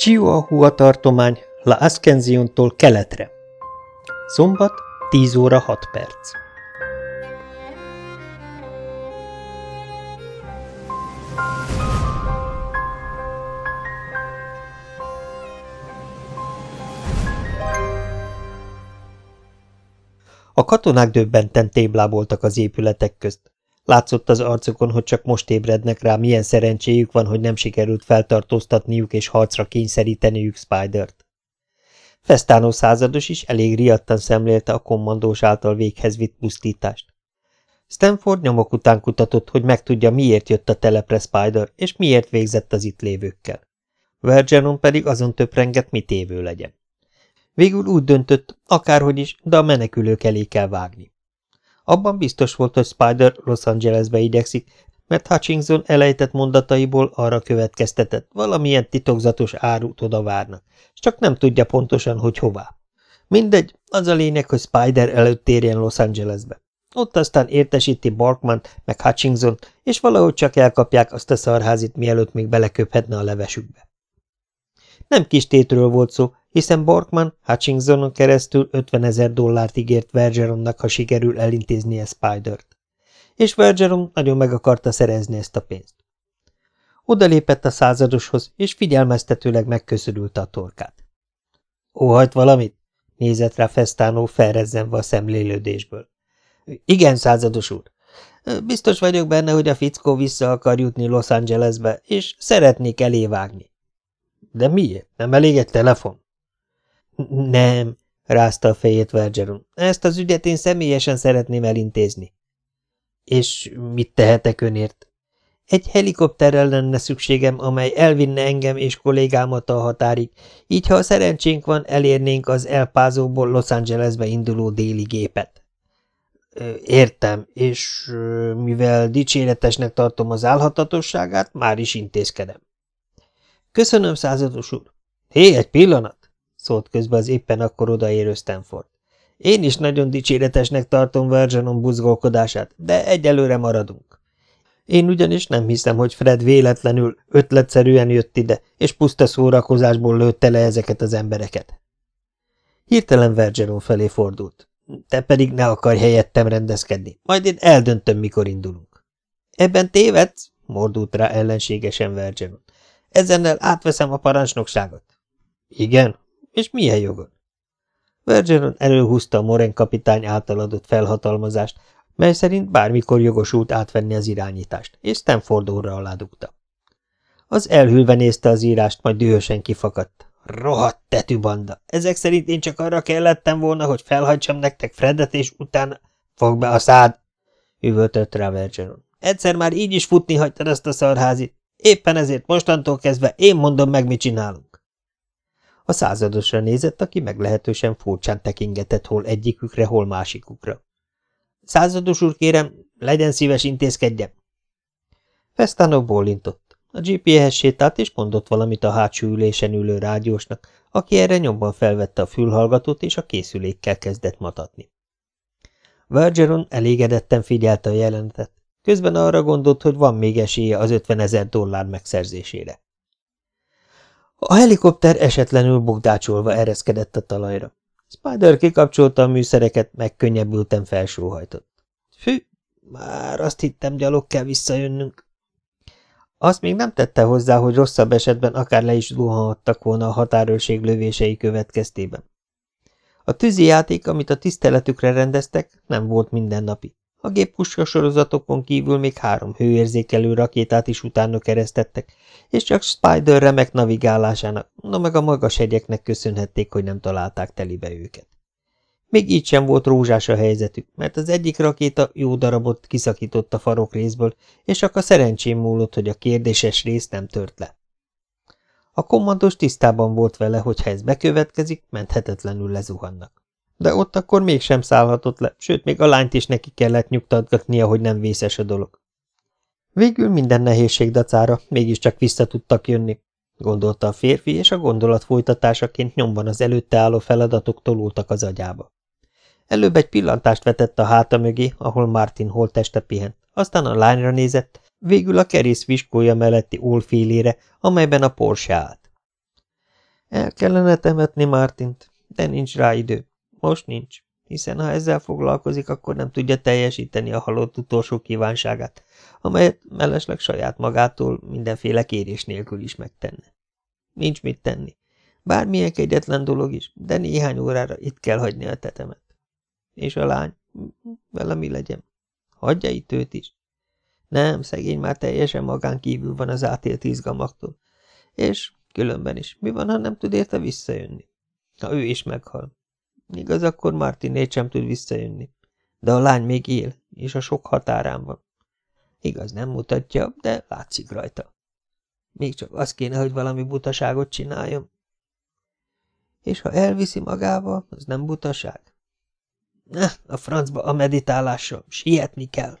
Chihuahua tartomány La Ascensiontól keletre. Szombat, 10 óra 6 perc. A katonák döbbenten tébláboltak az épületek közt. Látszott az arcukon, hogy csak most ébrednek rá, milyen szerencséjük van, hogy nem sikerült feltartóztatniuk és harcra Spidert. Festánó százados is elég riadtan szemlélte a kommandós által véghez vitt pusztítást. Stanford nyomok után kutatott, hogy megtudja, miért jött a telepre Spider, és miért végzett az itt lévőkkel. Vergenon pedig azon töprengett, mit évő legyen. Végül úgy döntött, akárhogy is, de a menekülők elé kell vágni. Abban biztos volt, hogy Spider Los Angelesbe igyekszik, mert Hutchinson elejtett mondataiból arra következtetett, valamilyen titokzatos árut oda várnak, csak nem tudja pontosan, hogy hová. Mindegy, az a lényeg, hogy Spider előtt térjen Los Angelesbe. Ott aztán értesíti Barkman meg Hutchinson, és valahogy csak elkapják azt a szarházit, mielőtt még beleköphetne a levesükbe. Nem kis tétről volt szó, hiszen Borkman Hutchinsonon keresztül 50 ezer dollárt ígért Vergeronnak, ha sikerül elintéznie Spidert. És Vergeron nagyon meg akarta szerezni ezt a pénzt. Oda lépett a századoshoz, és figyelmeztetőleg megköszörülte a torkát. – Óhajt valamit? – nézett rá Festánó felrezzenve a szemlélődésből. – Igen, százados úr. Biztos vagyok benne, hogy a fickó vissza akar jutni Los Angelesbe, és szeretnék elévágni. – De miért? Nem elég egy telefon? Nem, rázta a fejét Vergeron. Ezt az ügyet én személyesen szeretném elintézni. És mit tehetek önért? Egy helikopterrel lenne szükségem, amely elvinne engem és kollégámat a határig, így ha a szerencsénk van, elérnénk az Elpázóból Los Angelesbe induló déli gépet. Értem, és mivel dicséretesnek tartom az állhatatosságát, már is intézkedem. Köszönöm, százados úr. Hé, egy pillanat! Szólt közbe az éppen akkor odaérő Stanford. Én is nagyon dicséretesnek tartom Vergenon buzgolkodását, de egyelőre maradunk. Én ugyanis nem hiszem, hogy Fred véletlenül, ötletszerűen jött ide, és puszta szórakozásból lőtte le ezeket az embereket. Hirtelen Vergeron felé fordult. Te pedig ne akarj helyettem rendezkedni, majd én eldöntöm, mikor indulunk. Ebben tévedsz? mordult rá ellenségesen Vergenon. Ezennel átveszem a parancsnokságot. Igen, és milyen jogon? Vergeron előhúzta a Moren kapitány által adott felhatalmazást, mely szerint bármikor jogosult átvenni az irányítást, és Stanford óra alá dugta. Az elhűlve nézte az írást, majd dühösen kifakadt. Rohadt tetűbanda! Ezek szerint én csak arra kellettem volna, hogy felhagyjam nektek Fredet, és utána... Fog be a szád! üvöltött rá Vergeron. Egyszer már így is futni hagytad ezt a szarházit. Éppen ezért mostantól kezdve én mondom meg, mit csinálunk. A századosra nézett, aki meglehetősen furcsán tekingetett hol egyikükre, hol másikukra. Százados úr, kérem, legyen szíves, intézkedjen! Festano bólintott. A GP-hez sétált, és mondott valamit a hátsó ülésen ülő rádiósnak, aki erre nyomban felvette a fülhallgatót, és a készülékkel kezdett matatni. Vergeron elégedetten figyelte a jelenetet. Közben arra gondolt, hogy van még esélye az 50 ezer dollár megszerzésére. A helikopter esetlenül bogdácsolva ereszkedett a talajra. Spider kikapcsolta a műszereket, megkönnyebbülten felsóhajtott. Fű, már azt hittem, gyalog kell visszajönnünk. Azt még nem tette hozzá, hogy rosszabb esetben akár le is zuhanhattak volna a határőrség lövései következtében. A tűzi játék, amit a tiszteletükre rendeztek, nem volt mindennapi. A géppuska sorozatokon kívül még három hőérzékelő rakétát is utána keresztettek, és csak Spider remek navigálásának, no meg a magas hegyeknek köszönhették, hogy nem találták telibe őket. Még így sem volt rózsás a helyzetük, mert az egyik rakéta jó darabot kiszakított a farokrészből, és csak a szerencsém múlott, hogy a kérdéses rész nem tört le. A kommandós tisztában volt vele, hogy ha ez bekövetkezik, menthetetlenül lezuhannak de ott akkor mégsem szállhatott le, sőt, még a lányt is neki kellett nyugtatgatnia, hogy nem vészes a dolog. Végül minden nehézség dacára mégiscsak vissza tudtak jönni, gondolta a férfi, és a gondolat folytatásaként nyomban az előtte álló feladatok tolultak az agyába. Előbb egy pillantást vetett a háta mögé, ahol Martin holteste pihent, aztán a lányra nézett, végül a kerész viskója melletti ólfélére, amelyben a Porsche állt. El kellene temetni Mártint, de nincs rá idő. Most nincs, hiszen ha ezzel foglalkozik, akkor nem tudja teljesíteni a halott utolsó kívánságát, amelyet mellesleg saját magától mindenféle kérés nélkül is megtenne. Nincs mit tenni. Bármilyen kegyetlen dolog is, de néhány órára itt kell hagyni a tetemet. És a lány? Vele mi legyen? Hagyja itt őt is. Nem, szegény már teljesen magán kívül van az átélt izgalmaktól. És különben is, mi van, ha nem tud érte visszajönni? Ha ő is meghal. Igaz, akkor Martinét sem tud visszajönni. De a lány még él, és a sok határán van. Igaz, nem mutatja, de látszik rajta. Még csak az kéne, hogy valami butaságot csináljon. És ha elviszi magával, az nem butaság? Ne, a francba a meditálással, sietni kell.